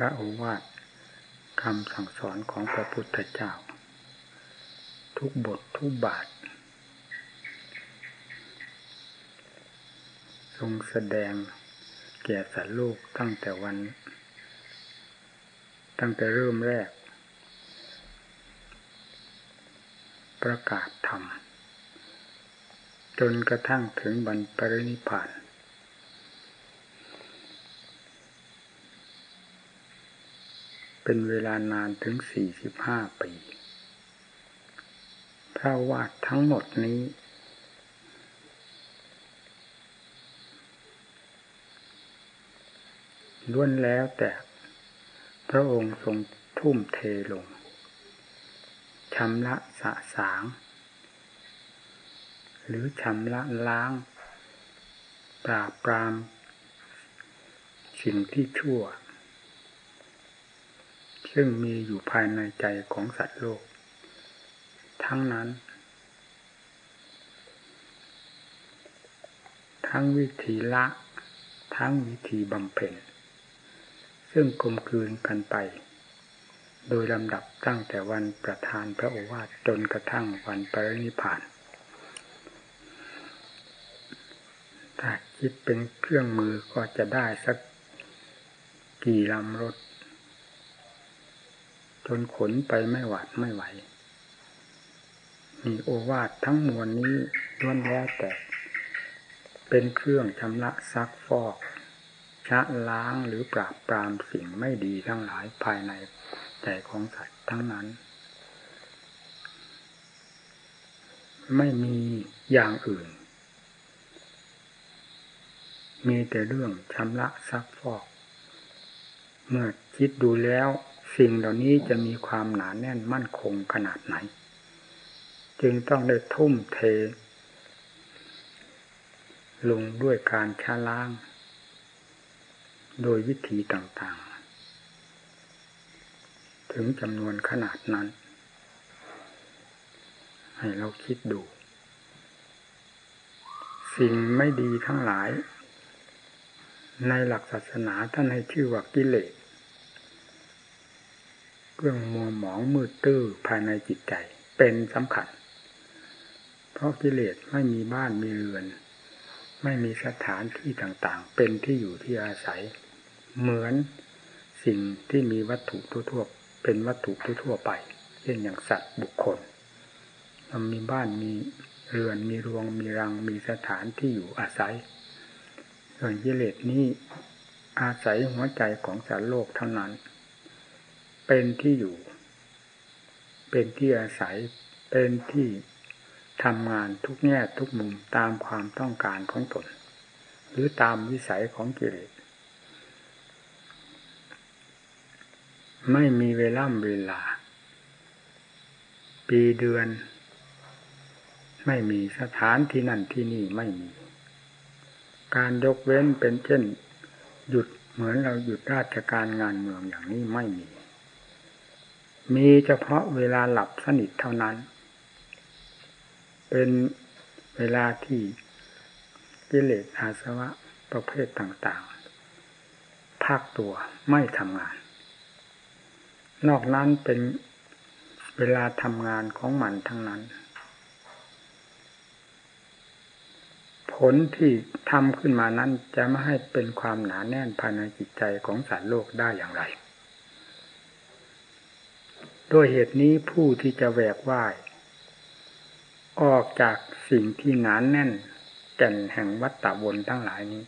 ระโอวาทคำสั่งสอนของพระพุทธเจ้า ทุกบททุกบาท ทรงแสดงแก่สัตว์โลกตั้งแต่วัน ตั้งแต่เริ่มแรก ประกาศธรรม จนกระทั่งถึงบรรปรินิพพาน เป็นเวลานานถึงสี่สิบห้าปี พระวาดทั้งหมดนี้ ล้วนแล้วแต่พระองค์ทรงทุ่มเทลงชำระสะสาง หรือชำระล้าง ปราบปราม สิ่งที่ชั่ว ซึ่งมีอยู่ภายในใจของสัตว์โลก ทั้งนั้น ทั้งวิธีละ ทั้งวิธีบำเพ็ญซึ่งกลมกลืนกันไป โดยลำดับตั้งแต่วันประธานพระโอวาทจนกระทั่งวันปรินิพานถ้าคิดเป็นเครื่องมือก็จะได้สักกี่ลำรถ จนขนไปไม่หวาดไม่ไหวมีโอวาททั้งมวลนี้ล้วนแล้วแต่ เป็นเครื่องชำระซักฟอกชะล้างหรือปราบปรามสิ่งไม่ดีทั้งหลายภายในใจของสัตว์ทั้งนั้น ไม่มีอย่างอื่น มีแต่เรื่องชำระซักฟอก เมื่อคิดดูแล้ว สิ่งเหล่านี้จะมีความหนาแน่นมั่นคงขนาดไหน จึงต้องได้ทุ่มเท ลงด้วยการช้าล้าง โดยวิธีต่างๆ ถึงจำนวนขนาดนั้น ให้เราคิดดู สิ่งไม่ดีทั้งหลาย ในหลักศาสนาท่านให้ชื่อว่ากิเลส เรื่องมัวหมองมืดตื้อภายในจิตใจ เป็นสำคัญ เพราะกิเลสไม่มีบ้านมีเรือน ไม่มีสถานที่ต่างๆ เป็นที่อยู่ที่อาศัย เหมือนสิ่งที่มีวัตถุทั่วๆเป็นวัตถุทั่วๆไปเช่นอย่างสัตว์บุคคลมันมีบ้านมีเรือนมีรวงมีรังมีสถานที่อยู่อาศัย ส่วนกิเลสนี้อาศัยหัวใจของสารโลกเท่านั้น เป็นที่อยู่ เป็นที่อาศัย เป็นที่ทำงานทุกแง่ทุกมุมตามความต้องการของตน หรือตามวิสัยของกิเลสไม่มีเวลาเวลา ปีเดือน ไม่มีสถานที่นั่นที่นี่ไม่มี การยกเว้นเป็นเช่น หยุดเหมือนเราหยุดราชการงานเมืองอย่างนี้ไม่มี มีเฉพาะเวลาหลับสนิทเท่านั้น เป็นเวลาที่กิเลสอาสวะประเภทต่างๆ พักตัวไม่ทำงาน นอกนั้นเป็นเวลาทำงานของมันทั้งนั้น ผลที่ทำขึ้นมานั้นจะไม่ให้เป็นความหนาแน่นภายในจิตใจของสารโลกได้อย่างไร ด้วยเหตุนี้ผู้ที่จะแหวกว่าย ออกจากสิ่งที่หนานแน่น แก่นแห่งวัฏฏะวนทั้งหลายนี้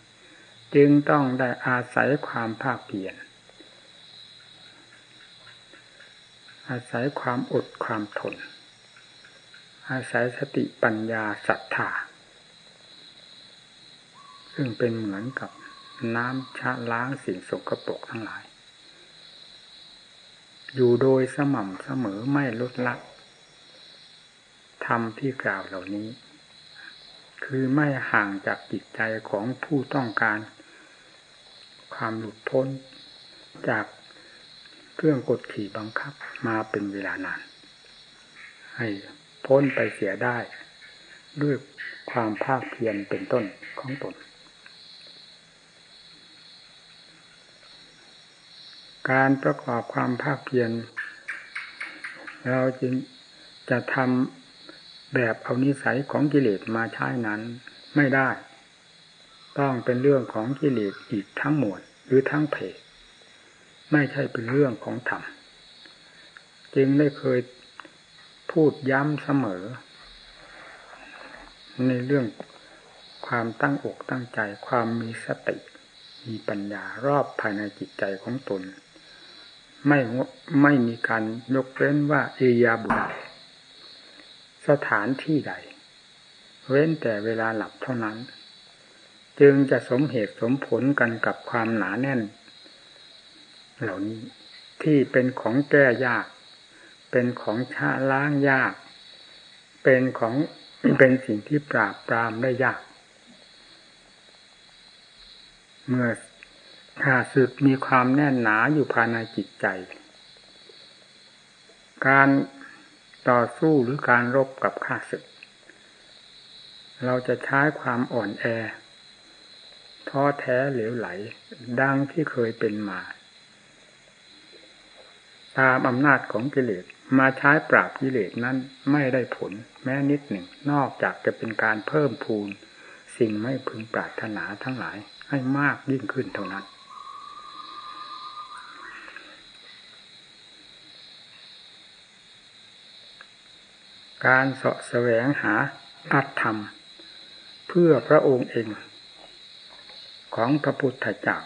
จึงต้องได้อาศัยความภาคเพียรอาศัยความอดความทน อาศัยสติปัญญาศรัทธาซึ่งเป็นเหมือนกับน้ำชะล้างสิ่งสกปรกทั้งหลาย อยู่โดยสม่ำเสมอไม่ลดละทำที่กล่าวเหล่านี้ คือไม่ห่างจากจิตใจของผู้ต้องการ ความหลุดพ้นจากเครื่องกดขี่บังคับมาเป็นเวลานาน ให้พ้นไปเสียได้ ด้วยความภาคเพียรเป็นต้นของตน การประกอบความภาคเพียรเราจึงจะทำแบบเอานิสัยของกิเลสมาใช้นั้นไม่ได้ ต้องเป็นเรื่องของกิเลสอีกทั้งหมดหรือทั้งเพศไม่ใช่เป็นเรื่องของธรรมจึงได้เคยพูดย้ำเสมอ ในเรื่องความตั้งอกตั้งใจความมีสติ มีปัญญารอบภายในจิตใจของตน ไม่ไม่มีการยกเว้นว่าเอียาบุตสถานที่ใด เว้นแต่เวลาหลับเท่านั้น จึงจะสมเหตุสมผลกันกับความหนาแน่น เหล่านี้ที่เป็นของแก้ยาก เป็นของชาล้างยาก เป็นของเป็นสิ่งที่ปราบปรามได้ยาก เมื่อ ขาสึกมีความแน่นหนาอยู่ภายในจิตใจ การต่อสู้หรือการรบกับข้าศึก เราจะใช้ความอ่อนแอท้อแท้เหลวไหล ดังที่เคยเป็นมา ตามอำนาจของกิเลสมาใช้ปราบกิเลสนั้นไม่ได้ผลแม้นิดหนึ่ง นอกจากจะเป็นการเพิ่มพูน สิ่งไม่พึงปรารถนาทั้งหลายให้มากยิ่งขึ้นเท่านั้น การเสาะแสวงหาอัตธรรม เพื่อพระองค์เอง ของพระพุทธเจ้า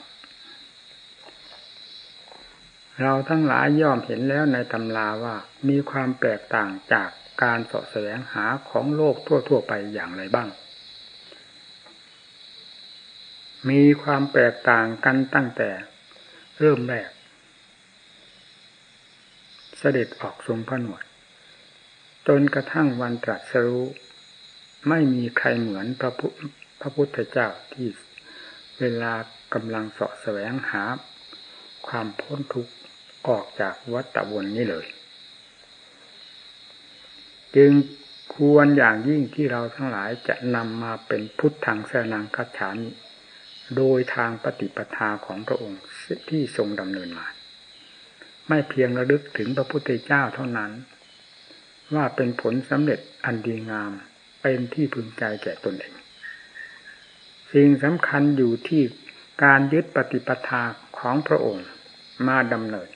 เราทั้งหลายย่อมเห็นแล้วในตำราว่ามีความแตกต่างจากการสาะแสวงหาของโลกทั่ว ๆ ไปอย่างไรบ้าง มีความแตกต่างกันตั้งแต่เริ่มแรก เสด็จออกทรงพระนวด จนกระทั่งวันตรัสรู้ ไม่มีใครเหมือนพระพุพระพุทธเจ้าที่เวลากำลังเสาะแสวงหา ความพ้นทุกข์ออกจากวัฏวนนี้เลย จึงควรอย่างยิ่งที่เราทั้งหลายจะนำมาเป็นพุทธังแสนังคัจฉามิโดยทางปฏิปทาของพระองค์ที่ทรงดำเนินมา ไม่เพียงระลึกถึงพระพุทธเจ้าเท่านั้น ว่าเป็นผลสำเร็จอันดีงาม เป็นที่พึงใจแก่ตนเอง สิ่งสำคัญอยู่ที่การยึดปฏิปทาของพระองค์มาดำเนิน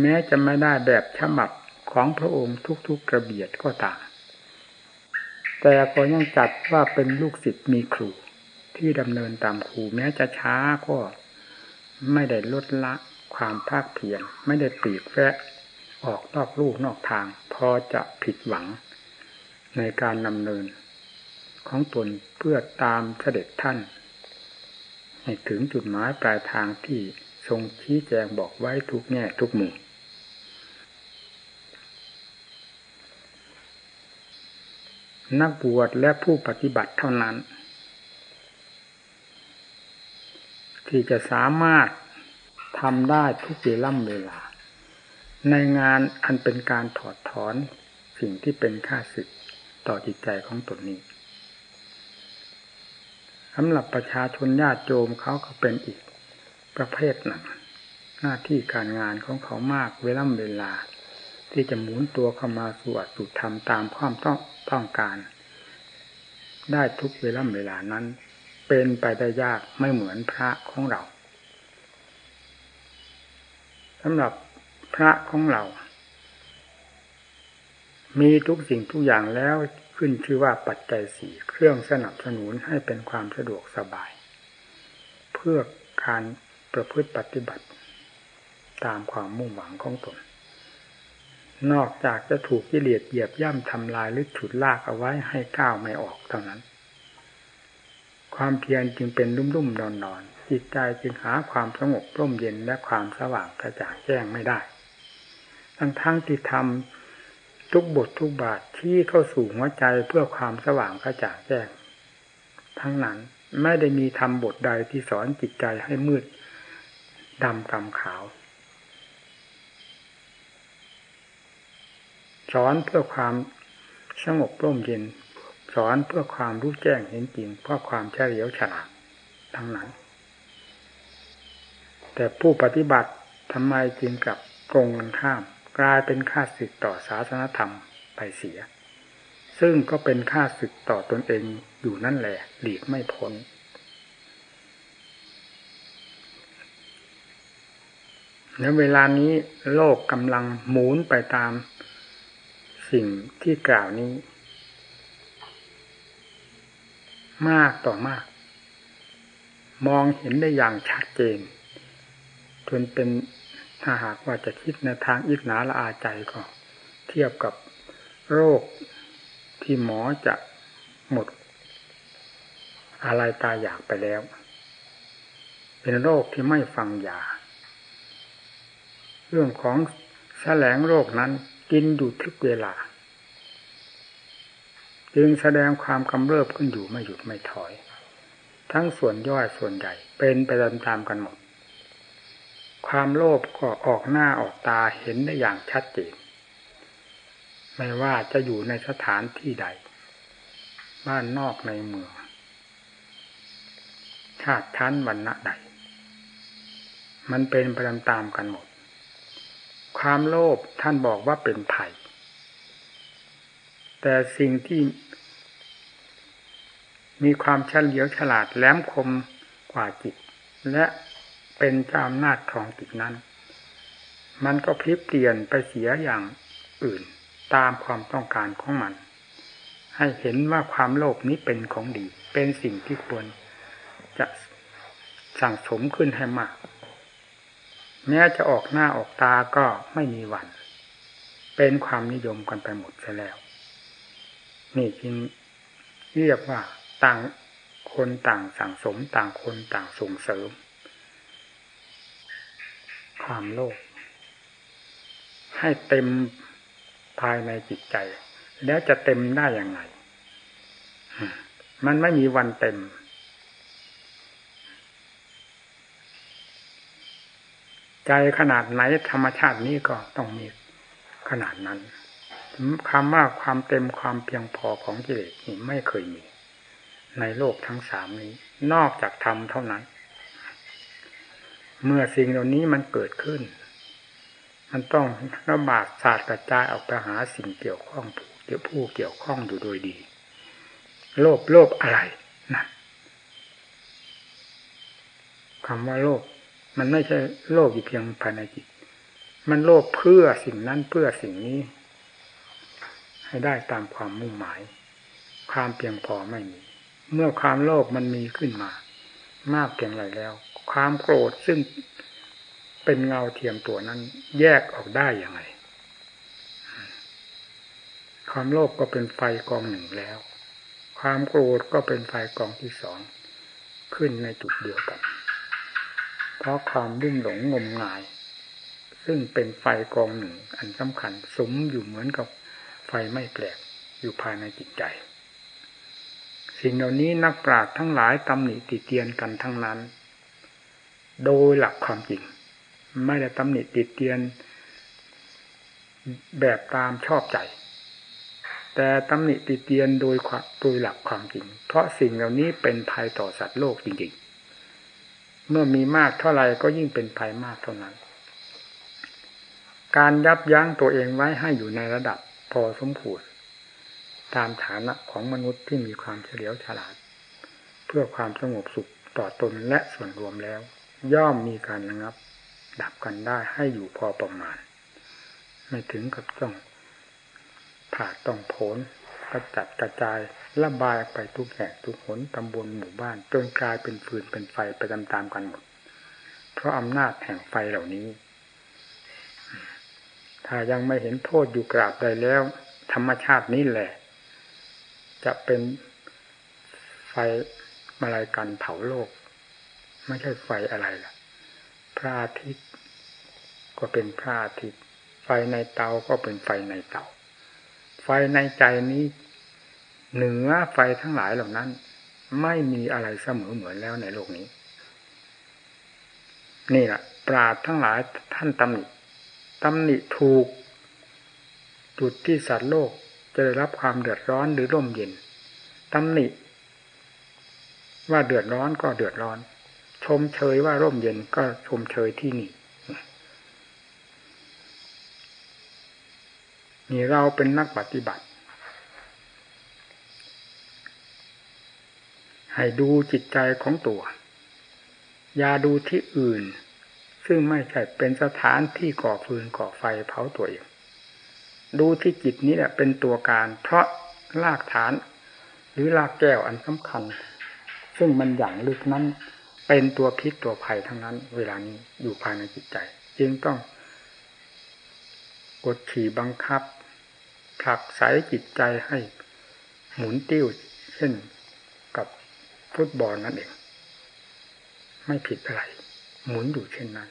แม้จะไม่ได้แบบฉบับของพระองค์ทุกๆกระเบียดก็ตาม แต่ก็ยังจัดว่าเป็นลูกศิษย์มีครูที่ดำเนินตามครูแม้จะช้าก็ไม่ได้ลดละความภาคเพียรไม่ได้ปีกแฝะ ออกนอกลูกนอกทาง พอจะผิดหวังในการดำเนิน ของตนเพื่อตามเสด็จท่าน ให้ถึงจุดหมายปลายทางที่ทรงชี้แจงบอกไว้ทุกแง่ทุกมุมนักบวชและผู้ปฏิบัติเท่านั้น ที่จะสามารถทำได้ทุกเวล่ำเวลา ในงานอันเป็นการถอดถอนสิ่งที่เป็นค่าศึกต่อจิตใจของตนนี้สำหรับประชาชนญาติโยมเขาก็เป็นอีกประเภทหนึ่ง หน้าที่การงานของเขามากเวล่ำเวลา ที่จะหมุนตัวเข้ามาสู่อัตุธรรมตามความต้องต้องการ ได้ทุกเวลาเวลานั้น เป็นไปได้ยากไม่เหมือนพระของเราสำหรับ พระของเรา มีทุกสิ่งทุกอย่างแล้วขึ้นชื่อว่าปัจจัยสี่เครื่องสนับสนุนให้เป็นความสะดวกสบาย เพื่อการประพฤติปฏิบัติ ตามความมุ่งหวังของตน นอกจากจะถูกกิเลสเหยียบย่ำทำลายหรือฉุดลากเอาไว้ให้ก้าวไม่ออกเท่านั้น ความเพียรจึงเป็นรุ่มรุ่มนอนนอนจิตใจจึงหาความสงบร่มเย็นและความสว่างกระจ่างแจ้งไม่ได้ ทั้งทั้งที่ทำทุกบททุกบาทที่เข้าสู่หัวใจเพื่อความสว่างกระจ่างแจ้ง ทั้งนั้นไม่ได้มีทำบทใดที่สอนจิตใจให้มืดดำกำขาว สอนเพื่อความสงบร่มเย็น สอนเพื่อความรู้แจ้งเห็นจริงเพื่อความเฉลียวฉลาดทั้งนั้น แต่ผู้ปฏิบัติทำไมจึงกับตรงกันข้าม กลายเป็นค่าศึกต่อศาสนธรรมไปเสีย ซึ่งก็เป็นค่าศึกต่อตนเองอยู่นั่นแหละหลีกไม่พ้นในเวลานี้โลกกำลังหมุนไปตามสิ่งที่กล่าวนี้ มากต่อมาก มองเห็นได้อย่างชัดเจนจนเป็น ถ้าหากว่าจะคิดในทางอิจนาละอาใจก็เทียบกับโรคที่หมอจะหมด อะไรตายอยากไปแล้ว เป็นโรคที่ไม่ฟังยา เรื่องของแสลงโรคนั้นกินอยู่ทุกเวลา จึงแสดงความกำเริบขึ้นอยู่ไม่หยุดไม่ถอย ทั้งส่วนย่อยส่วนใหญ่เป็นไปตามกันหมด ความโลภก็ออกหน้าออกตาเห็นได้อย่างชัดเจน ไม่ว่าจะอยู่ในสถานที่ใด บ้านนอกในเมืองชาติชั้นวรรณะใด มันเป็นไปตามกันหมด ความโลภท่านบอกว่าเป็นไผ่แต่สิ่งที่มีความเฉลียวฉลาดแหลมคมกว่าจิต และ เป็นเจ้าอำนาจของจิตนั้น มันก็พลิบเปลี่ยนไปเสียอย่างอื่นตามความต้องการของมัน ให้เห็นว่าความโลภนี้เป็นของดี เป็นสิ่งที่ควรจะสั่งสมขึ้นให้มาก แม้จะออกหน้าออกตาก็ไม่มีวัน เป็นความนิยมกันไปหมดซะแล้ว นี่จึงเรียกว่าต่างคนต่างสั่งสมต่างคนต่างส่งเสริม ความโลภให้เต็มภายในจิตใจ แล้วจะเต็มได้อย่างไงมันไม่มีวันเต็ม ใจขนาดไหนธรรมชาตินี้ก็ต้องมีขนาดนั้นคำว่าความเต็มความเพียงพอของกิเลสนี่ไม่เคยมี ในโลกทั้งสามนี้ นอกจากธรรมเท่านั้น เมื่อสิ่งเหล่านี้มันเกิดขึ้น มันต้องระบาดศาสตร์กระจายออกไปหาสิ่งเกี่ยวข้องเกี่ยวผู้เกี่ยวข้องอยู่โดยดี โลภโลภอะไรนั่นคำว่าโลภมันไม่ใช่โลภอยู่เพียงภายในจิต มันโลภเพื่อสิ่งนั้นเพื่อสิ่งนี้ ให้ได้ตามความมุ่งหมาย ความเพียงพอไม่มี เมื่อความโลภมันมีขึ้นมา มากเพียงไรแล้ว ความโกรธซึ่งเป็นเงาเทียมตัวนั้น แยกออกได้อย่างไรความโลภก็เป็นไฟกองหนึ่งแล้ว ความโกรธก็เป็นไฟกองที่สอง ขึ้นในจุดเดียวกัน เพราะความรุ่มหลงงมงาย ซึ่งเป็นไฟกองหนึ่ง อันสำคัญสมอยู่เหมือนกับไฟไม่แปลกอยู่ภายในจิตใจ สิ่งเหล่านี้นักปราชญ์ทั้งหลายตำหนิติเตียนกันทั้งนั้น โดยหลักความจริง ไม่ได้ตำหนิติดเตียน แบบตามชอบใจ แต่ตำหนิติดเตียนโดยโดยหลักความจริง เพราะสิ่งเหล่านี้เป็นภัยต่อสัตว์โลกจริง ๆ เมื่อมีมากเท่าไหร่ก็ยิ่งเป็นภัยมากเท่านั้น การยับยั้งตัวเองไว้ให้อยู่ในระดับพอสมควรตามฐานะของมนุษย์ที่มีความเฉลียวฉลาด เพื่อความสงบสุขต่อตนและส่วนรวมแล้ว ย่อมมีการระงับ ดับกันได้ให้อยู่พอประมาณ ไม่ถึงกับต้องผ่าต้องผนกระจัดกระจายระบายไปทุกแห่งทุกหนตำบลหมู่บ้านจนกลายเป็นฟืนเป็นไฟไปตามๆกันหมด เพราะอำนาจแห่งไฟเหล่านี้ ถ้ายังไม่เห็นโทษอยู่กราบใดแล้ว ธรรมชาตินี้แหละ จะเป็นไฟมาลายกันเผาโลก ไม่ใช่ไฟอะไรล่ะ พระอาทิตย์ก็เป็นพระอาทิตย์ ไฟในเตาก็เป็นไฟในเตา ไฟในใจนี้ เหนือไฟทั้งหลายเหล่านั้น ไม่มีอะไรเสมอเหมือนแล้วในโลกนี้ นี่แหละปราดทั้งหลายท่านตำหนิตำหนิถูก จุดที่สัตว์โลกจะได้รับความเดือดร้อนหรือร่มเย็นตำหนิว่าเดือดร้อนก็เดือดร้อน ชมเชยว่าร่มเย็นก็ชมเชยที่นี่นี่เราเป็นนักปฏิบัติ ให้ดูจิตใจของตัว อย่าดูที่อื่น ซึ่งไม่ใช่เป็นสถานที่ก่อฟืนก่อไฟเผาตัวเองดูที่จิตนี้แหละเป็นตัวการ เพราะรากฐาน หรือรากแก้วอันสำคัญ ซึ่งมันอย่างลึกนั้น เป็นตัวพิษตัวภัยทั้งนั้น เวลานี้อยู่ภายในจิตใจ จึงต้องกดขี่บังคับผลักไสจิตใจให้หมุนติ้วเช่นกับฟุตบอลนั่นเอง ไม่ผิดอะไร หมุนอยู่เช่นนั้น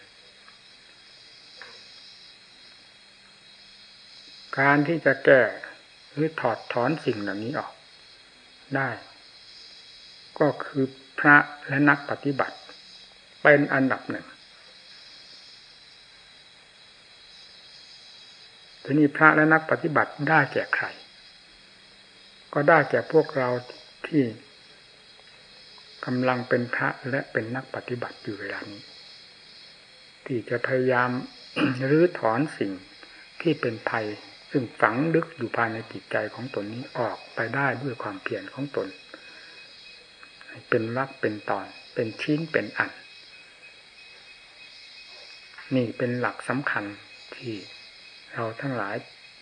การที่จะแก้หรือถอดถอนสิ่งเหล่านี้ออก ได้ ก็คือ พระและนักปฏิบัติ เป็นอันดับหนึ่งทีนี้พระและนักปฏิบัติได้แก่ใคร ก็ได้แก่พวกเราที่กำลังเป็นพระและเป็นนักปฏิบัติอยู่เวลานี้ ที่จะพยายามรื้อถอนสิ่งที่เป็นภัยซึ่งฝังลึกอยู่ภายในจิตใจของตนนี้ออกไปได้ด้วยความเพียรของตน เป็นรักเป็นตอน เป็นชิ้นเป็นอัน นี่เป็นหลักสำคัญที่เราทั้งหลาย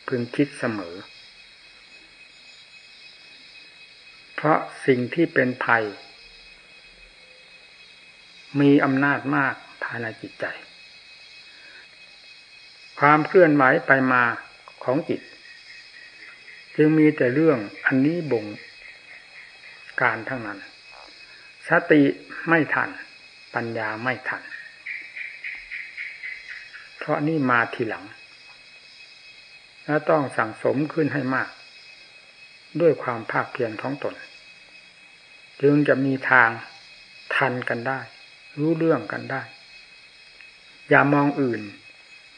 พึงคิดเสมอ เพราะสิ่งที่เป็นภัย มีอำนาจมากภายในจิตใจ ความเคลื่อนไหวไปมาของจิต จึงมีแต่เรื่องอันนี้บ่งการทั้งนั้น สติไม่ทัน ปัญญาไม่ทัน เพราะนี่มาทีหลัง และต้องสั่งสมขึ้นให้มาก ด้วยความภาคเพียรของตน จึงจะมีทางทันกันได้ รู้เรื่องกันได้ อย่ามองอื่น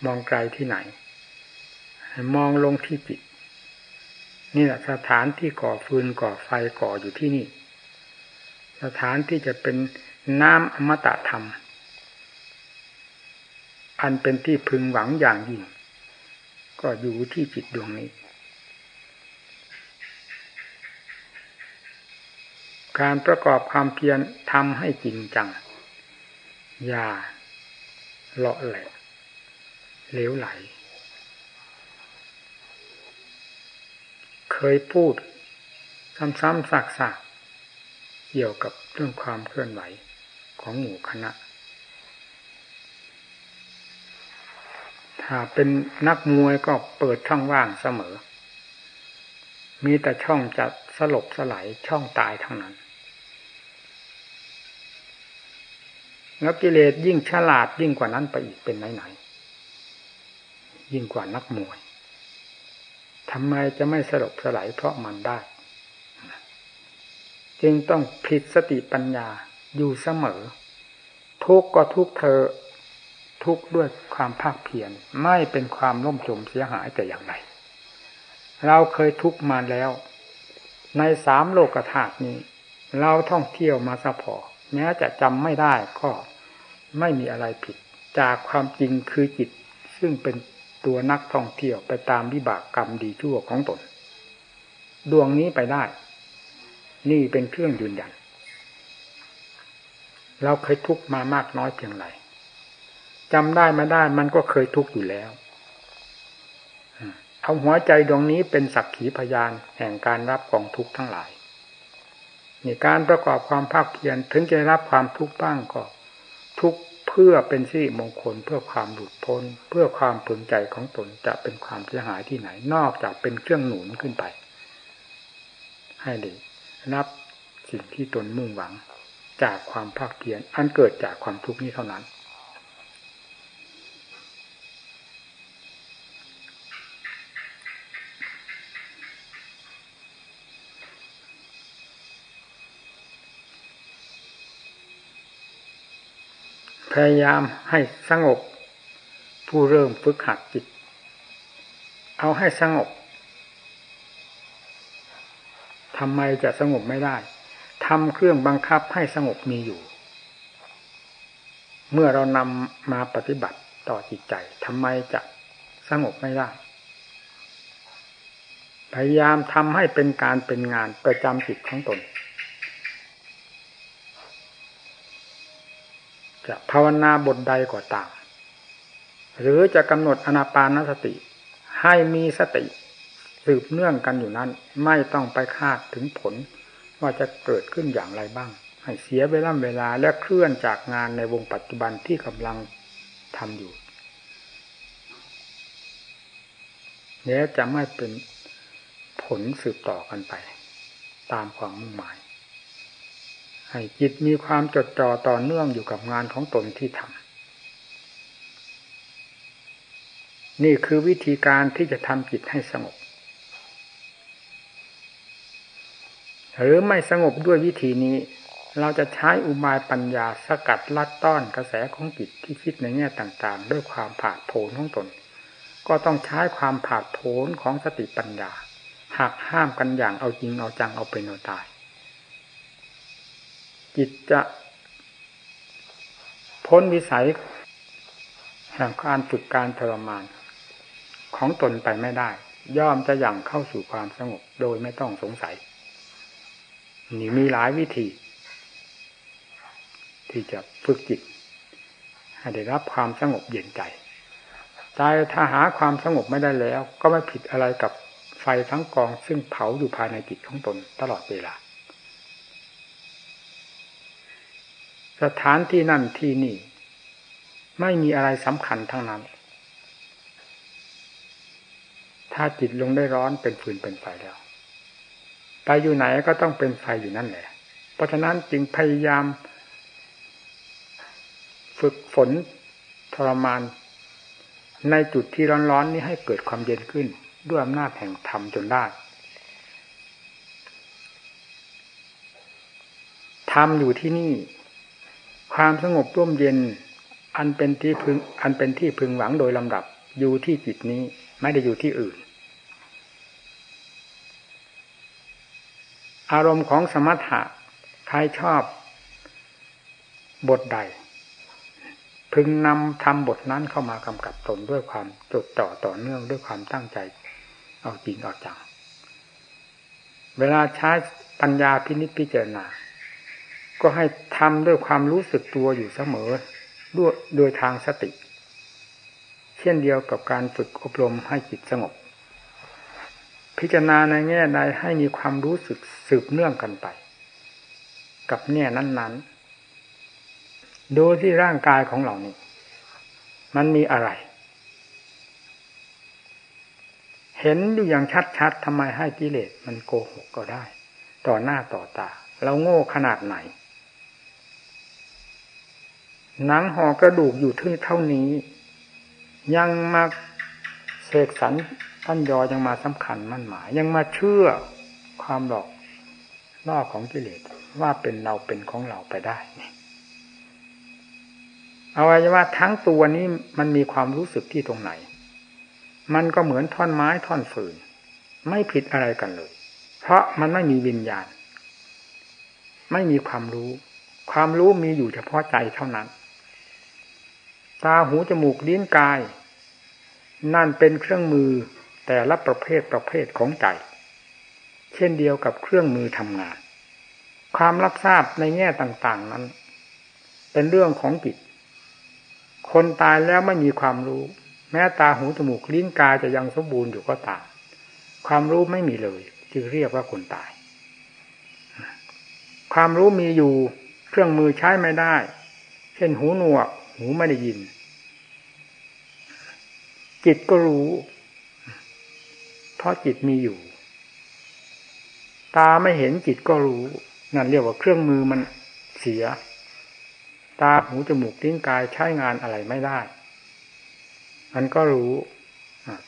มองไกลที่ไหน มองลงที่จิตนี่แหละสถานที่ก่อฟืนก่อไฟก่ออยู่ที่นี่ สถานที่จะเป็นน้ำอมตะธรรม อันเป็นที่พึงหวังอย่างยิ่ง ก็อยู่ที่จิตดวงนี้ การประกอบความเพียรทำให้จริงจัง อย่าเลาะแหละเลวไหล เคยพูดซ้ำๆซากๆ เกี่ยวกับเรื่องความเคลื่อนไหวของหมู่คณะ ถ้าเป็นนักมวยก็เปิดช่องว่างเสมอ มีแต่ช่องจะสลบสลายช่องตายทั้งนั้น แล้วกิเลสยิ่งฉลาดยิ่งกว่านั้นไปอีกเป็นไหนๆยิ่งกว่านักมวยทำไมจะไม่สลบสลายเพราะมันได้ จึงต้องผิดสติปัญญาอยู่เสมอ ทุกก็ทุกเธอทุกด้วยความภาคเพียรไม่เป็นความล่มจมเสียหายแต่อย่างใดเราเคยทุกมาแล้ว ในสามโลกธาตุนี้ เราท่องเที่ยวมาสะพอแม้จะจำไม่ได้ก็ไม่มีอะไรผิด จากความจริงคือจิต ซึ่งเป็นตัวนักท่องเที่ยวไปตามวิบากกรรมดีชั่วของตน ดวงนี้ไปได้ นี่เป็นเครื่องยืนยัน เราเคยทุกข์มามากน้อยเพียงไรจำได้มาได้มันก็เคยทุกข์อยู่แล้วเอาหัวใจดวงนี้เป็นสักขีพยานแห่งการรับกองทุกข์ทั้งหลายนี่การประกอบความภาคเพียรถึงจะรับความทุกข์บ้างก็ ทุกเพื่อเป็นสิริมงคลเพื่อความหลุดพ้น เพื่อความพึงใจของตนจะเป็นความเสียหายที่ไหนนอกจากเป็นเครื่องหนุนขึ้นไป ให้ดี รับสิ่งที่ตนมุ่งหวังจากความภาคเพียรอันเกิดจากความทุกข์นี้เท่านั้น พยายามให้สงบผู้เริ่มฝึกหัดจิต เอาให้สงบ ทำไมจะสงบไม่ได้ทำเครื่องบังคับให้สงบมีอยู่ เมื่อเรานำมาปฏิบัติต่อจิตใจทำไมจะสงบไม่ได้ พยายามทำให้เป็นการเป็นงานประจำจิตของตน จะภาวนาบทใดก็ตาม หรือจะกำหนดอนาปานสติ ให้มีสติ สืบเนื่องกันอยู่นั้น ไม่ต้องไปคาดถึงผล ว่าจะเกิดขึ้นอย่างไรบ้าง ให้เสียเวลาเวลาและเคลื่อนจากงานในวงปัจจุบันที่กำลังทำอยู่นี้จะไม่เป็นผลสืบต่อกันไป ตามความมุ่งหมาย ให้จิตมีความจดจ่อต่อเนื่องอยู่กับงานของตนที่ทำนี่คือวิธีการที่จะทำจิตให้สงบ หรือไม่สงบด้วยวิธีนี้ เราจะใช้อุบายปัญญาสกัดลัดต้อนกระแสของจิตที่คิดในแง่ต่างๆ ด้วยความผาดโผนของตน ก็ต้องใช้ความผาดโผนของสติปัญญาหักห้ามกันอย่างเอาจริงเอาจังเอาเป็นเอาตาย จิตจะพ้นวิสัยแห่งการฝึกการทรมาน ของตนไปไม่ได้ ย่อมจะอย่างเข้าสู่ความสงบโดยไม่ต้องสงสัย นี่มีหลายวิธี ที่จะฝึกจิตให้ได้รับความสงบเย็นใจใจถ้าหาความสงบไม่ได้แล้ว ก็ไม่ผิดอะไรกับไฟทั้งกอง ซึ่งเผาอยู่ภายในจิตของตนตลอดเวลา สถานที่นั่นที่นี่ ไม่มีอะไรสำคัญทั้งนั้น ถ้าจิตลงได้ร้อนเป็นฟืนเป็นไฟแล้ว ไปอยู่ไหนก็ต้องเป็นไฟอยู่นั่นแหละ เพราะฉะนั้นจึงพยายาม ฝึกฝนทรมาน ในจุดที่ร้อนๆนี้ให้เกิดความเย็นขึ้น ด้วยอำนาจแห่งธรรมจนได้ธรรมอยู่ที่นี่ ความสงบร่มเย็น อันเป็นที่พึงอันเป็นที่พึงหวังโดยลำดับอยู่ที่จิตนี้ไม่ได้อยู่ที่อื่น อารมณ์ของสมถะใครชอบบทใด พึงนำทำบทนั้นเข้ามากำกับตนด้วยความจดจ่อต่อเนื่องด้วยความตั้งใจ เอาจริงเอาจัง เวลาใช้ปัญญาพินิจพิจารณา ก็ให้ทำด้วยความรู้สึกตัวอยู่เสมอด้วยโดยทางสติ เช่นเดียวกับการฝึกอบรมให้จิตสงบ พิจารณาในแง่ใดให้มีความรู้สึก สืบเนื่องกันไป กับแง่นั้น ๆดยที่ร่างกายของเรานี่มันมีอะไร เห็นอยู่อย่างชัดๆทำไมให้กิเลสมันโกหกก็ได้ ต่อหน้าต่อตา เราโง่ขนาดไหนหนังห่อกระดูกอยู่ที่เท่านี้ ยังมาเสกสรรท่านยอยังมาสำคัญมั่นหมาย ยังมาเชื่อความหลอก ล่อของกิเลสว่าเป็นเราเป็นของเราไปได้เอาไว้ว่าทั้งตัวนี้มันมีความรู้สึกที่ตรงไหน มันก็เหมือนท่อนไม้ท่อนฝืน ไม่ผิดอะไรกันเลย เพราะมันไม่มีวิญญาณ ไม่มีความรู้ ความรู้มีอยู่เฉพาะใจเท่านั้น ตาหูจมูกลิ้นกาย นั่นเป็นเครื่องมือแต่ละประเภทประเภทของใจ เช่นเดียวกับเครื่องมือทำงาน ความรับทราบในแง่ต่าง ๆนั้น เป็นเรื่องของจิตคนตายแล้วไม่มีความรู้ แม้ตาหูจมูกลิ้นกายจะยังสมบูรณ์อยู่ก็ตามความรู้ไม่มีเลย จึงเรียกว่าคนตาย ความรู้มีอยู่เครื่องมือใช้ไม่ได้ เช่นหูหนวก หูไม่ได้ยิน จิตก็รู้ เพราะจิตมีอยู่ ตาไม่เห็นจิตก็รู้นั่นเรียกว่าเครื่องมือมันเสีย ตาหูจมูกลิ้นกายใช้งานอะไรไม่ได้ มันก็รู้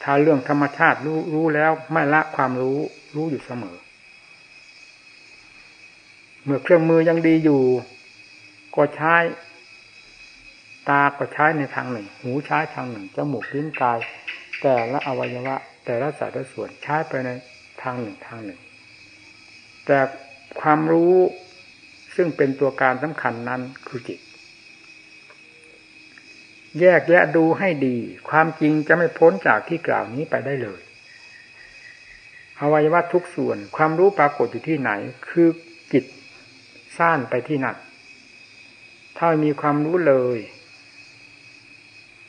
ถ้าเรื่องธรรมชาติรู้รู้แล้วไม่ละความรู้รู้อยู่เสมอ เมื่อเครื่องมือยังดีอยู่ ก็ใช้ ตาก็ใช้ในทางหนึ่ง หูใช้ทางหนึ่งจมูกลิ้นกาย แต่ละอวัยวะ แต่ละสัดส่วนใช้ไปในทางหนึ่งทางหนึ่ง แต่ความรู้ซึ่งเป็นตัวการสำคัญนั้นคือจิต แยกแยะดูให้ดี ความจริงจะไม่พ้นจากที่กล่าวนี้ไปได้เลยอวัยวะทุกส่วนความรู้ปรากฏอยู่ที่ไหน คือจิตซ่านไปที่นั่นถ้ามีความรู้เลย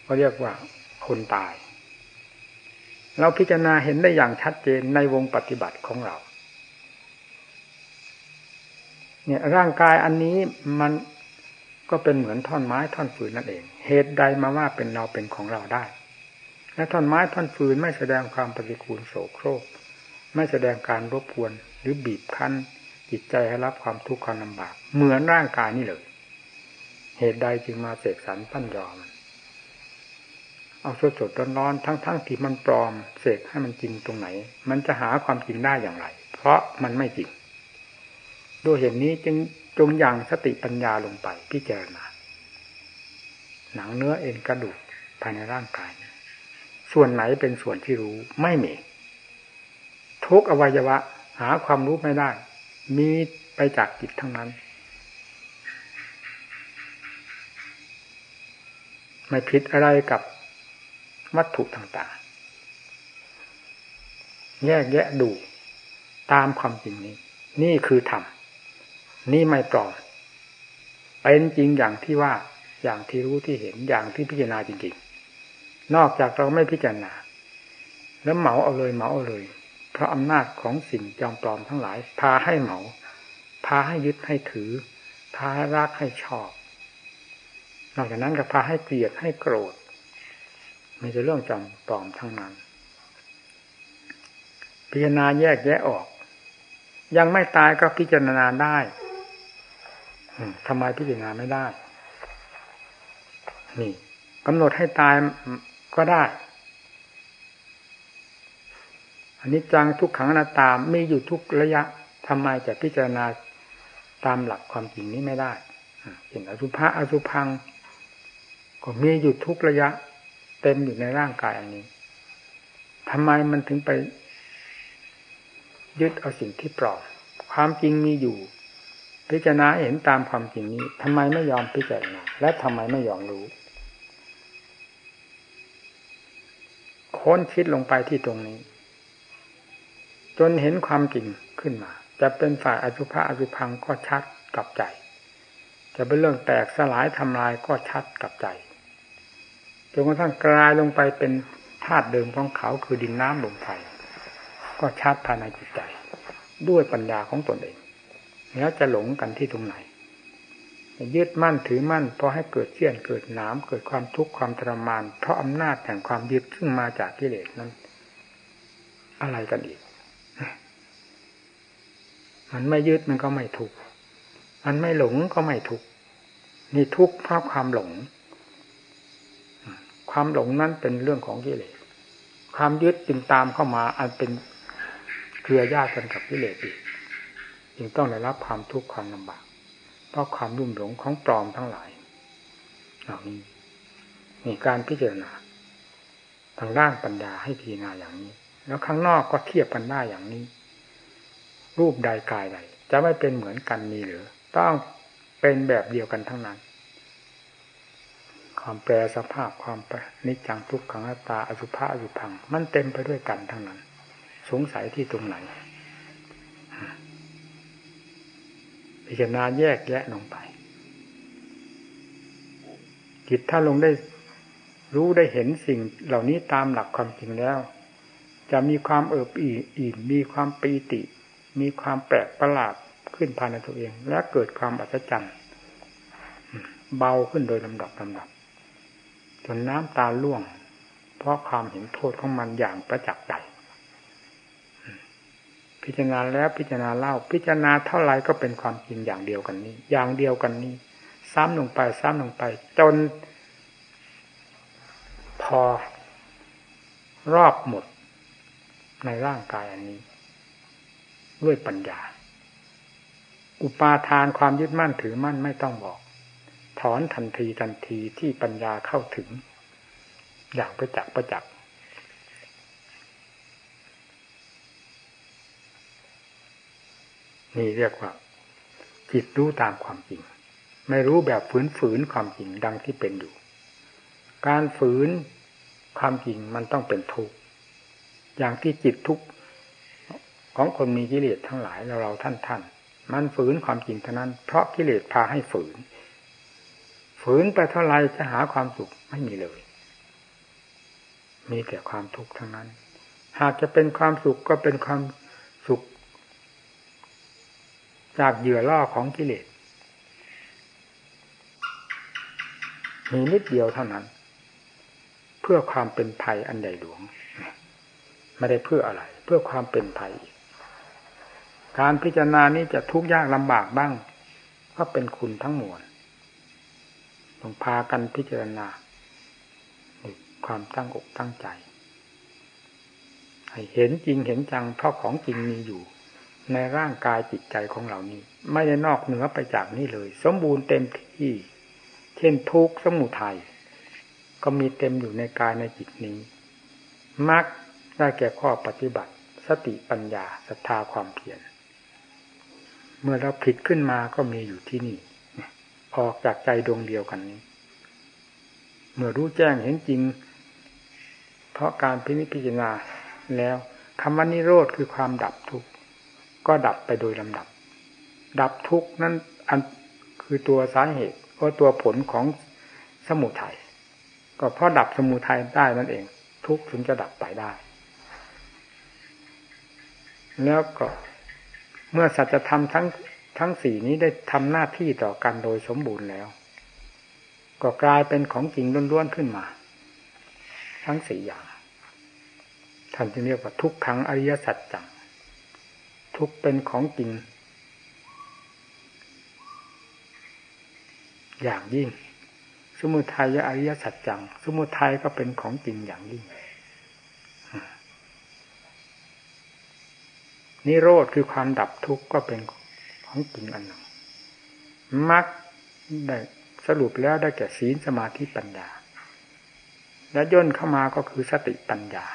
ก็เรียกว่าคนตาย เราพิจารณาเห็นได้อย่างชัดเจนในวงปฏิบัติของเรา เนี่ยร่างกายอันนี้มันก็เป็นเหมือนท่อนไม้ท่อนฟืนนั่นเอง เหตุใดมาว่าเป็นเราเป็นของเราได้ และท่อนไม้ท่อนฟืนไม่แสดงความปฏิกูลโสโครก ไม่แสดงการรบกวนหรือบีบคั้นจิตใจให้รับความทุกข์ความลำบาก เหมือนร่างกายนี่เลย เหตุใดจึงมาเสกสรรปั้นยอมันเอาสดสดร้อนๆทั้งๆทที่มันปลอมเสกให้มันจริงตรงไหน มันจะหาความจริงได้อย่างไร เพราะมันไม่จริง ด้วยเหตุนี้จึงจงยังสติปัญญาลงไปพิจารณาหนังเนื้อเอ็นกระดูกภายในร่างกาย ส่วนไหนเป็นส่วนที่รู้ไม่มี ทุกอวัยวะ หาความรู้ไม่ได้ มีไปจากจิตทั้งนั้น ไม่ผิดอะไรกับวัตถุต่างๆ แยกแยะดูตามความจริงนี้ นี่คือธรรม นี่ไม่ปลอมเป็นจริงอย่างที่ว่าอย่างที่รู้ที่เห็นอย่างที่พิจารณาจริงๆ นอกจากเราไม่พิจารณา แล้วเหมาเอาเลยเหมาเอาเลย เพราะอำนาจของสิ่งจอมปลอมทั้งหลาย พาให้เหมา พาให้ยึดให้ถือ พาให้รักให้ชอบ นอกจากนั้นก็พาให้เกลียดให้โกรธมีแต่เรื่องจำปลอมทั้งนั้น พิจารณาแยกแยะออก ยังไม่ตายก็พิจารณาได้ทำไมพิจารณาไม่ได้ นี่กำหนดให้ตายก็ได้อันนี้จังทุกขังอนัตตามีอยู่ทุกระยะทำไมจะพิจารณาตามหลักความจริงนี้ไม่ได้เห็นอสุภะอสุพัง ก็มีอยู่ทุกระยะ เต็มอยู่ในร่างกายอันนี้ทำไมมันถึงไป ยึดเอาสิ่งที่ปลอมความจริงมีอยู่ พิจารณาเห็นตามความจริงนี้ทำไมไม่ยอมพิจารณาและทำไมไม่ยอมรู้ค้นคิดลงไปที่ตรงนี้ จนเห็นความจริงขึ้นมา จะเป็นฝ่ายอสุภะอสุพังก็ชัดกับใจ จะเป็นเรื่องแตกสลายทำลายก็ชัดกับใจจนกระทั่งกลายลงไปเป็นธาตุเดิมของเขาคือดินน้ำลมไฟ ก็ชัดภายในจิตใจ ด้วยปัญญาของตนเองแล้วจะหลงกันที่ตรงไหนยึดมั่นถือมั่นพอให้เกิดเชี่ยนเกิดหนามเกิดความทุกข์ความทรมาน เพราะอำนาจแห่งความยึดซึ่งมาจากกิเลสนั้น อะไรกันอีก มันไม่ยึดมันก็ไม่ทุกข์มันไม่หลงก็ไม่ทุกข์นี่ทุกข์เพราะความหลง ความหลงนั้นเป็นเรื่องของกิเลสความยึดจึงตามเข้ามา อันเป็น เครือญาติกันกับกิเลสอีกจึงต้องได้รับความทุกข์ความลำบาก เพราะความรุ่มหลงของปลอมทั้งหลายเหล่านี้มีการพิจารณาทางด้านปัญญาให้พิจารณาอย่างนี้ แล้วข้างนอกก็เทียบกันได้อย่างนี้ รูปใดกายใดจะไม่เป็นเหมือนกันมีหรือ ต้องเป็นแบบเดียวกันทั้งนั้น ความแปรสภาพความนิจังทุกขังตาอสุภะอสุพัง มันเต็มไปด้วยกันทั้งนั้น สงสัยที่ตรงไหนพิจารณาแยกแยะลงไปจิตถ้าลงได้รู้ได้เห็นสิ่งเหล่านี้ตามหลักความจริงแล้ว จะมีความเอิบอิ่มมีความปีติ มีความแปลกประหลาดขึ้นภายในตัวเอง และเกิดความอัศจรรย์เบาขึ้นโดยลำดับลำดับจนน้ำตาล่วง เพราะความเห็นโทษของมันอย่างประจักษ์ใจ พิจารณาแล้วพิจารณาเล่า พิจารณาเท่าไรก็เป็นความจริงอย่างเดียวกันนี้ อย่างเดียวกันนี้ ซ้ำลงไปซ้ำลงไป จน พอรอบหมดในร่างกายอันนี้ ด้วยปัญญา อุปาทานความยึดมั่นถือมั่นไม่ต้องบอก ถอนทันทีทันทีที่ปัญญาเข้าถึง อย่างประจักษ์ประจักษ์ นี่เรียกว่าจิตรู้ตามความจริง ไม่รู้แบบฝืนฝืนความจริงดังที่เป็นอยู่ การฝืนความจริงมันต้องเป็นทุกข์อย่างที่จิตทุกข์ของคนมีกิเลสทั้งหลายเราเราท่านท่านมันฝืนความจริงเท่านั้น เพราะกิเลสพาให้ฝืน ฝืนไปเท่าไรจะหาความสุขไม่มีเลย มีแต่ความทุกข์ทั้งนั้น หากจะเป็นความสุขก็เป็นความสุข จากเหยื่อล่อของกิเลสมีนิดเดียวเท่านั้น เพื่อความเป็นภัยอันใหญ่หลวง ไม่ได้เพื่ออะไร เพื่อความเป็นภัย การพิจารณานี้จะทุกข์ยากลำบากบ้างก็เป็นคุณทั้งมวลต้องพากันพิจารณาความตั้งอกตั้งใจ ให้เห็นจริงเห็นจังเพราะของจริงมีอยู่ ในร่างกายจิตใจของเรานี้ ไม่ได้นอกเหนือไปจากนี้เลย สมบูรณ์เต็มที่ เช่นทุกสมุทัยก็มีเต็มอยู่ในกายในจิตนี้มักได้แก่ข้อปฏิบัติ สติปัญญาศรัทธาความเพียรเมื่อเราผิดขึ้นมาก็มีอยู่ที่นี่ออกจากใจดวงเดียวกันนี้ เมื่อรู้แจ้งเห็นจริง เพราะการพิพจารณาแล้วคำว่านิโรธคือความดับทุกข์ ก็ดับไปโดยลำดับ ดับทุกข์นั้นอันคือตัวสาเหตุก็ตัวผลของสมุทัยก็เพราะดับสมุทัยได้นั่นเอง ทุกถึงจะดับไปได้ แล้วก็เมื่อสัจธรรมทั้งทั้งสี่นี้ได้ทำหน้าที่ต่อกันโดยสมบูรณ์แล้ว ก็กลายเป็นของจริงล้วนๆขึ้นมา ทั้งสี่อย่างท่านจึงเรียกว่าทุกขังอริยสัจจัง ทุกเป็นของจริง อย่างยิ่ง สมุทัยอริยสัจจัง สมุทัยก็เป็นของจริงอย่างยิ่ง นิโรธคือความดับทุกข์ก็เป็นของจริงอันหนึ่งมักได้สรุปแล้วได้แก่ศีลสมาธิปัญญา และย่นเข้ามาก็คือสติปัญญา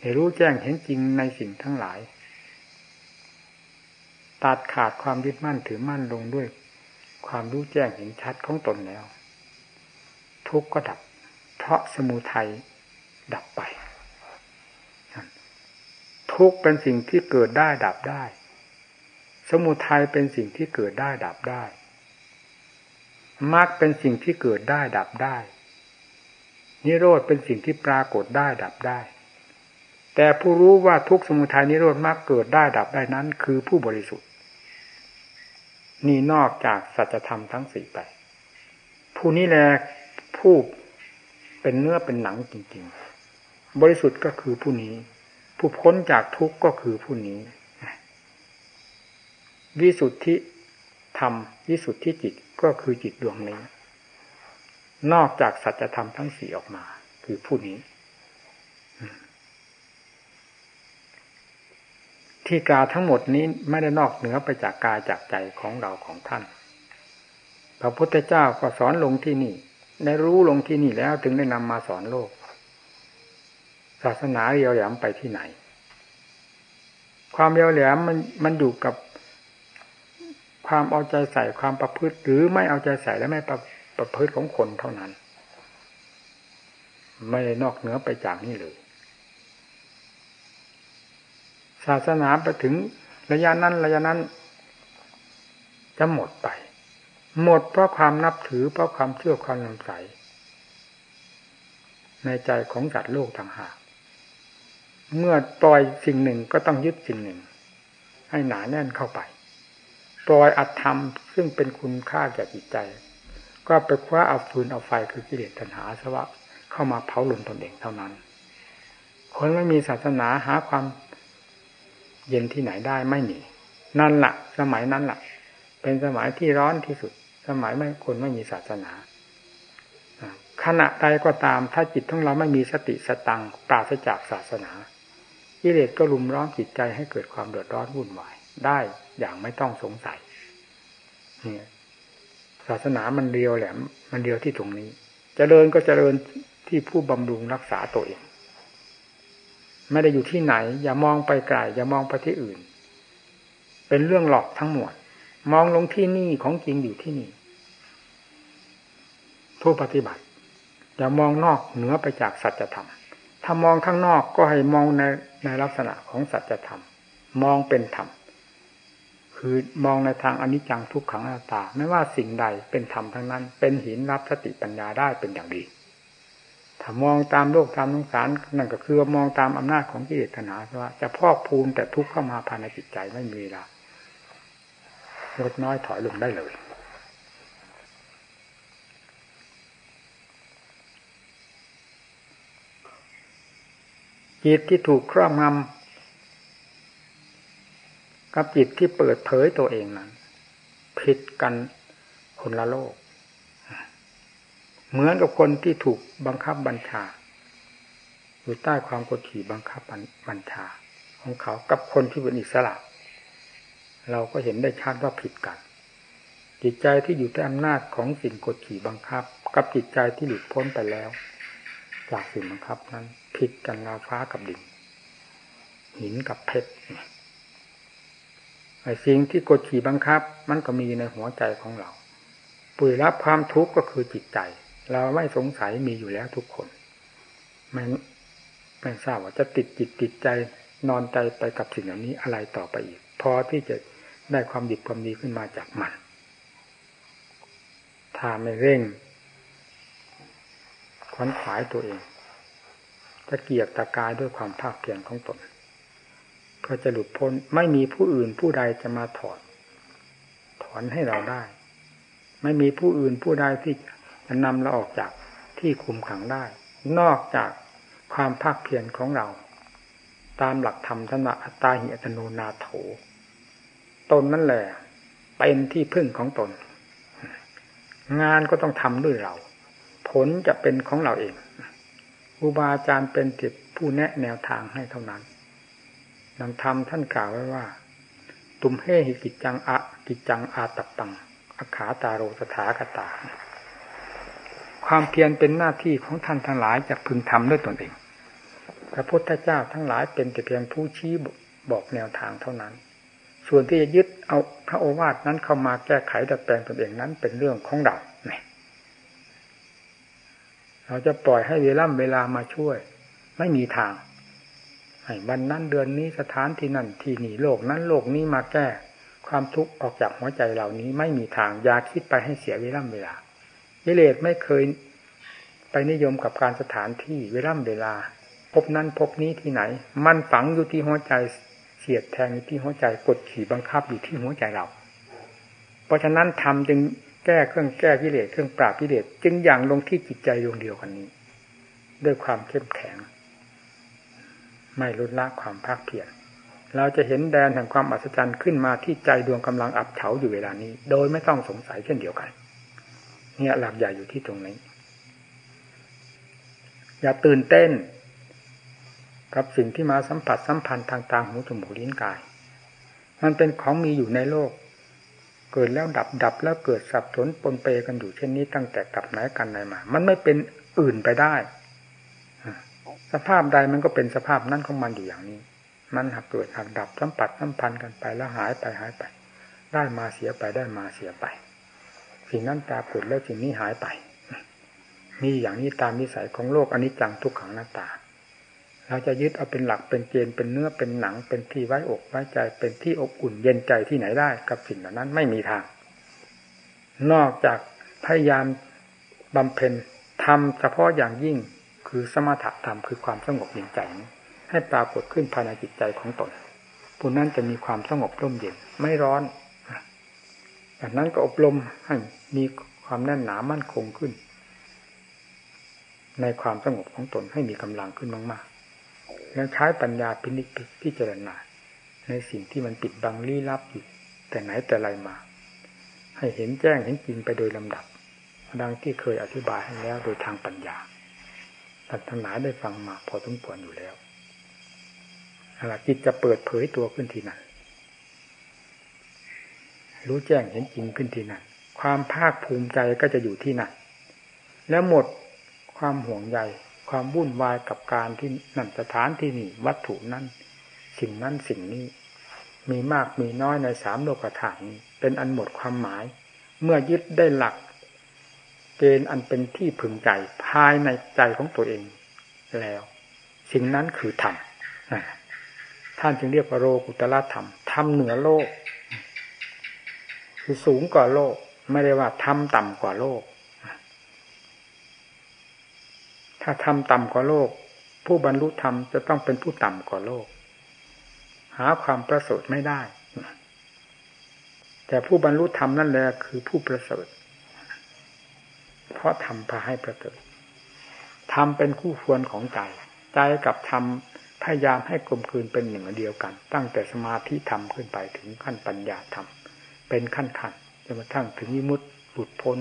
ให้รู้แจ้งเห็นจริงในสิ่งทั้งหลาย ตัดขาดความยึดมั่นถือมั่นลงด้วย ความรู้แจ้งเห็นชัดของตนแล้ว ทุกข์ก็ดับ เพราะสมุทัยดับไป ทุกข์เป็นสิ่งที่เกิดได้ดับได้ สมุทัยเป็นสิ่งที่เกิดได้ดับได้มรรคเป็นสิ่งที่เกิดได้ดับได้ นิโรธเป็นสิ่งที่ปรากฏได้ดับได้ แต่ผู้รู้ว่าทุกสมุทัยนิโรธมรรคเกิดได้ดับได้นั้น คือผู้บริสุทธิ์ นี่นอกจากสัจธรรมทั้งสี่ไป ผู้นี้แหละผู้เป็นเนื้อเป็นหนังจริง ๆ บริสุทธิ์ก็คือผู้นี้ ผู้พ้นจากทุกข์ก็คือผู้นี้ วิสุทธิธรรม วิสุทธิจิตก็คือจิตดวงนี้ นอกจากสัจธรรมทั้งสี่ออกมา คือผู้นี้ ที่กาทั้งหมดนี้ไม่ได้นอกเหนือไปจากกายจากใจของเราของท่าน พระพุทธเจ้าก็สอนลงที่นี่ ได้รู้ลงที่นี่แล้วถึงได้นำมาสอนโลก ศาสนาเรียวแหลมไปที่ไหน ความเรียวแหลมมันมันอยู่กับความเอาใจใส่ความประพฤติ หรือไม่เอาใจใส่และไม่ประประพฤติของคนเท่านั้น ไม่ได้นอกเหนือไปจากนี่เลย ศาสนาไปถึงระยะนั้นระยะนั้น จะหมดไป หมดเพราะความนับถือเพราะความเชื่อความลำใสในใจของสัตว์โลกต่างหาก เมื่อปล่อยสิ่งหนึ่งก็ต้องยึดสิ่งหนึ่ง ให้หนาแน่นเข้าไป ปล่อยอัตธรรมซึ่งเป็นคุณค่าแก่จิตใจ ก็ไปคว้าเอาฟืนเอาไฟคือกิเลสตัณหาสวะเข้ามาเผาลุนตนเองเท่านั้น คนไม่มีศาสนาหาความ เย็นที่ไหนได้ไม่มี นั่นละ่ะ สมัยนั้นละ่ะ เป็นสมัยที่ร้อนที่สุด สมัยไม่คนไม่มีศาสนาขณะใดก็ตามถ้าจิตของเราไม่มีสติสตังปราศจากศาสนากิเลสก็ลุมร้อนจิตใจให้เกิดความเดือดร้อนวุ่นวายได้อย่างไม่ต้องสงสัยนี่ศาสนามันเดียวแหลมมันเดียวที่ตรงนี้จเจริญก็เจริญที่ผู้บำรุงรักษาตัวเอง ไม่ได้อยู่ที่ไหน อย่ามองไปไกลอย่ามองไปที่อื่น เป็นเรื่องหลอกทั้งหมด มองลงที่นี่ของจริงอยู่ที่นี่ ผู้ปฏิบัติ อย่ามองนอกเหนือไปจากสัจธรรม ถ้ามองข้างนอกก็ให้มองในในลักษณะของสัจธรรม มองเป็นธรรมคือมองในทางอนิจจังทุกขังอนัตตา ไม่ว่าสิ่งใดเป็นธรรมทั้งนั้น เป็นหินรับสติปัญญาได้เป็นอย่างดี ถ้ามองตามโลกตามสงสารนั่นก็คือมองตามอำนาจของกิเลสตัณหาว่าจะพอกพูนแต่ทุกข์เข้ามาภายในจิตใจไม่มีละลดน้อยถอยลงได้เลยจิตที่ถูกครอบงำกับจิตที่เปิดเผยตัวเองนั้นผิดกันคนละโลก เหมือนกับคนที่ถูกบังคับบัญชา อยู่ใต้ความกดขี่บังคับบัญชา ของเขากับคนที่เป็นอิสระ เราก็เห็นได้ชัดว่าผิดกัน จิตใจที่อยู่ใต้อำนาจของสิ่งกดขี่บังคับ กับจิตใจที่หลุดพ้นไปแล้ว จากสิ่งบังคับนั้น ผิดกันราฟ้ากับดิน หินกับเพชรไอ้สิ่งที่กดขี่บังคับ มันก็มีในหัวใจของเราปุ๋ยรับความทุกข์ก็คือจิตใจ เราไม่สงสัยมีอยู่แล้วทุกคนไม่ไม่ทราบว่าจะติดจิตติดใจนอนใจไปกับสิ่งเหล่านี้อะไรต่อไปอีก พอที่จะได้ความดีความดีขึ้นมาจากมันถ้าไม่เร่งควนขวายตัวเองตะเกียกตะกายด้วยความภาคเพียรของตนเพื่อจะหลุดพ้นไม่มีผู้อื่นผู้ใดจะมาถอนถอนให้เราได้ ไม่มีผู้อื่นผู้ใดที่ นำเราออกจากที่คุมขังได้ นอกจากความภาคเพียรของเรา ตามหลักธรรมธรรมะอัตตาหิอัตโนนาโถ ตนนั่นแหละเป็นที่พึ่งของตน งานก็ต้องทำด้วยเรา ผลจะเป็นของเราเองครูบาอาจารย์เป็นจิตผู้แนะแนวทางให้เท่านั้นนังธรรมท่านกล่าวไว้ว่า ตุมเฮหิกิจจังอะกิจจังอาตับตังอาขาตาโรสถาคตา ความเพียรเป็นหน้าที่ของท่านทั้งหลายจะพึงทำด้วยตนเอง พระพุทธเจ้าทั้งหลายเป็นแต่เพียงผู้ชี้บอกแนวทางเท่านั้น ส่วนที่จะยึดเอาพระโอวาทนั้นเข้ามาแก้ไขดัดแปลงตนเองนั้นเป็นเรื่องของเราเราจะปล่อยให้เวลาเวลามาช่วย ไม่มีทางให้วันนั้นเดือนนี้สถานที่นั่นที่นี่โลกนั้นโลกนี้มาแก้ ความทุกข์ออกจากหัวใจเหล่านี้ไม่มีทางอย่าคิดไปให้เสียเวลาเวลา วิเลศไม่เคยไปนิยมกับการสถานที่เวลาเวลา พบนั้นพบนี้ที่ไหน มันฝังอยู่ที่หัวใจเสียดแทงอยู่ที่หัวใจกดขี่บังคับอยู่ที่หัวใจเรา เพราะฉะนั้นทำจึงแก้เครื่องแก้กิเลสเครื่องปราบกิเลสจึงอย่างลงที่จิตใจดวงเดียวกันนี้ ด้วยความเข้มแข็ง ไม่ลดละความภาคเพียรเราจะเห็นแดนแห่งความอัศจรรย์ขึ้นมาที่ใจดวงกำลังอับเฉาอยู่เวลานี้ โดยไม่ต้องสงสัยเช่นเดียวกัน เนี่ยหลักใหญ่อยู่ที่ตรงนี้ อย่าตื่นเต้น กับสิ่งที่มาสัมผัสสัมพันธ์ทางตาหูจมูกลิ้นกาย มันเป็นของมีอยู่ในโลก เกิดแล้วดับดับแล้วเกิดสับสนปนเปกันอยู่เช่นนี้ตั้งแต่กับไหนกันไหนมา มันไม่เป็นอื่นไปได้ สภาพใดมันก็เป็นสภาพนั้นของมันอยู่อย่างนี้ มันหักเกิดหักดับสัมผัสสัมพันธ์กันไปแล้วหายไปหายไป ได้มาเสียไปได้มาเสียไป สิ่งนั้นปรากฏแล้วสิ่งนี้หายไป มีอย่างนี้ตามนิสัยของโลกอนิจจังทุกขังหน้าตา เราจะยึดเอาเป็นหลักเป็นเกณฑ์เป็นเนื้อเป็นหนัง เป็นที่ไว้อกไว้ใจเป็นที่อบอุ่นเย็นใจที่ไหนได้กับสิ่งเหล่านั้นไม่มีทาง นอกจากพยายามบำเพ็ญทำเฉพาะอย่างยิ่งคือสมถะธรรมคือความสงบเย็นใจให้ปรากฏขึ้นภายในจิตใจของตนผู้นั้นจะมีความสงบร่มเย็นไม่ร้อนจากนั้นก็อบรมให้ มีความแน่นหนามั่นคงขึ้น ในความสงบของตนให้มีกำลังขึ้นมากๆแล้วใช้ปัญญาพินิจพิจารณาในสิ่งที่มันปิดบังลี้ลับอยู่แต่ไหนแต่ไรมา ให้เห็นแจ้งเห็นจริงไปโดยลำดับ ดังที่เคยอธิบายให้แล้วโดยทางปัญญาท่านทั้งหลายได้ฟังมาพอสมควรอยู่แล้วอะไรจิตจะเปิดเผยตัวขึ้นทีนั้นรู้แจ้งเห็นจริงขึ้นทีนั้น ความภาคภูมิใจก็จะอยู่ที่นั่นแล้วหมดความห่วงใยความวุ่นวายกับการที่นั่นสถานที่นี่วัตถุนั้นสิ่งนั้นสิ่งนี้ มีมากมีน้อยในสามโลกฐานเป็นอันหมดความหมาย เมื่อยึดได้หลักเกณฑ์อันเป็นที่พึงใจภายในใจของตัวเองแล้ว สิ่งนั้นคือธรรมท่านจึงเรียกว่าโลกุตละธรรมทำเหนือโลก คือสูงกว่าโลก ไม่ได้ว่าทำต่ำกว่าโลก ถ้าทำต่ำกว่าโลก ผู้บรรลุธรรมจะต้องเป็นผู้ต่ำกว่าโลก หาความประเสริฐไม่ได้ แต่ผู้บรรลุธรรมนั่นแหละคือผู้ประเสริฐ เพราะทำพาให้ประเสริฐทำเป็นคู่ควรของใจ ใจกับธรรมพยายามให้กลมกลืนเป็นหนึ่งเดียวกัน ตั้งแต่สมาธิธรรมขึ้นไปถึงขั้นปัญญาธรรม เป็นขั้นขั้น นกระทั่งถึงวิมุตติหลุดพ้น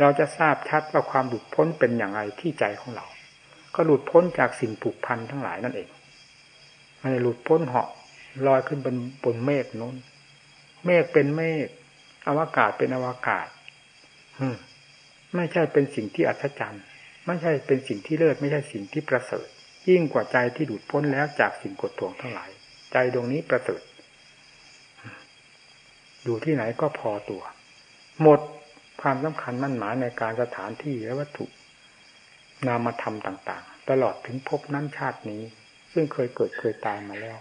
เราจะทราบชัดว่าความหลุดพ้นเป็นอย่างไรที่ใจของเรา ก็หลุดพ้นจากสิ่งผูกพันทั้งหลายนั่นเองไม่หลุดพ้นเหาะลอยขึ้นบนบนเมฆน้น เมฆเป็นเมฆอวกาศเป็นอวกาศไม่ใช่เป็นสิ่งที่อัศจรรย์ ไม่ใช่เป็นสิ่งที่เลิศไม่ใช่สิ่งที่ประเสริฐ ยิ่งกว่าใจที่ดูดพ้นแล้วจากสิ่งกดทวงทั้งหลาย ใจดวงนี้ประเสริฐอยู่ที่ไหนก็พอตัว หมดความสำคัญมั่นหมายในการสถานที่และวัตถุ นามธรรมต่าง ๆ ตลอดถึงพบนั้นชาตินี้ ซึ่งเคยเกิดเคยตายมาแล้ว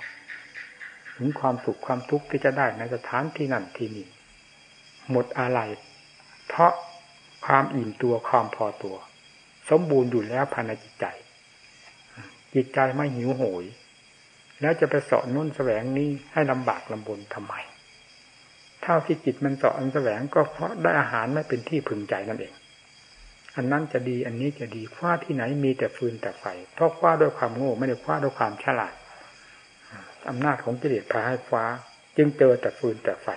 ถึงความสุขความทุกข์ที่จะได้ในสถานที่นั่นที่นี้หมดอะไร เพราะความอิ่มตัวความพอตัว สมบูรณ์อยู่แล้วภายในจิตใจ จิตใจไม่หิวโหย แล้วจะไปสอนนุ่นแสวงนี้ให้ลำบากลำบนทำไม เท่าที่จิตมันสอนแสวงก็เพราะได้อาหารไม่เป็นที่พึงใจนั่นเอง อันนั้นจะดีอันนี้จะดีคว้าที่ไหนมีแต่ฟืนแต่ไฟเพราะคว้าด้วยความโง่ไม่ได้คว้าด้วยความฉลาดอำนาจของกิเลสพาให้คว้า จึงเจอแต่ฟืนแต่ไฟ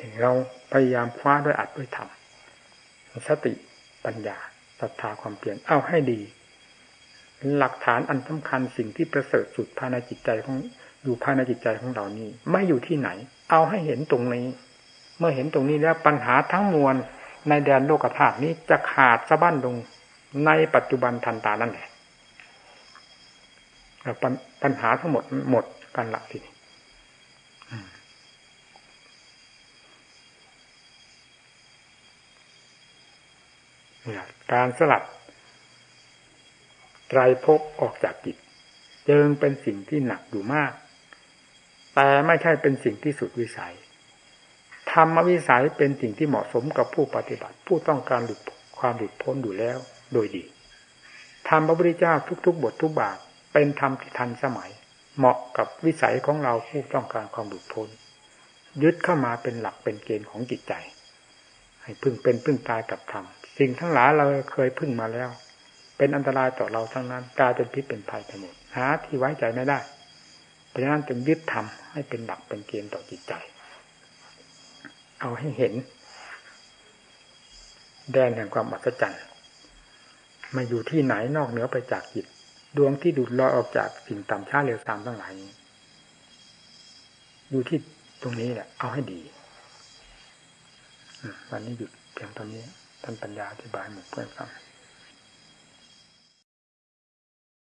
ถึงเราพยายามคว้าด้วยอัดด้วยธรรมสติปัญญาศรัทธาความเปลี่ยนเอาให้ดี หลักฐานอันสำคัญสิ่งที่ประเสริฐสุดภายในจิตใจของ อยู่ภายในจิตใจของเรานี้ไม่อยู่ที่ไหน เอาให้เห็นตรงนี้ เมื่อเห็นตรงนี้แล้วปัญหาทั้งมวลในแดนโลกธาตุนี้จะขาดสะบั้นลงในปัจจุบันทันตานั่นแหละปัญหาทั้งหมดหมดกันละทีนี้การสลัดไตรภพออกจากจิตจึงเป็นสิ่งที่หนักอยู่มาก แต่ไม่ใช่เป็นสิ่งที่สุดวิสัยธรรมวิสัยเป็นสิ่งที่เหมาะสมกับผู้ปฏิบัติ ผู้ต้องการหลุดความหลุดพ้นอยู่แล้ว โดยดีธรรมพระพุทธเจ้าทุก ๆ บททุกบาทเป็นธรรมที่ทันสมัย เหมาะกับวิสัยของเราผู้ต้องการความหลุดพ้น ยึดเข้ามาเป็นหลักเป็นเกณฑ์ของจิตใจ ให้พึ่งเป็นพึ่งตายกับธรรมสิ่งทั้งหลายเราเคยพึ่งมาแล้ว เป็นอันตรายต่อเราทั้งนั้นกลายเป็นพิษเป็นภัยไปหมดหาที่ไว้ใจไม่ได้ ราะฉะนั้นจึงยึดธรรมให้เป็นหลักเป็นเกณฑ์ต่อจิตใจ เอาให้เห็น แดนแห่งความอัศจรรย์มาอยู่ที่ไหนนอกเหนือไปจากจิต ดวงที่ดูดลอยออกจากสิ่งต่ำช้าเร็วตามทั้งหลายอยู่ที่ตรงนี้แหละเอาให้ดีวันนี้หยุดเพียงตอนนี้ท่านปัญญาอธิบายหมดเพื่อนฟัง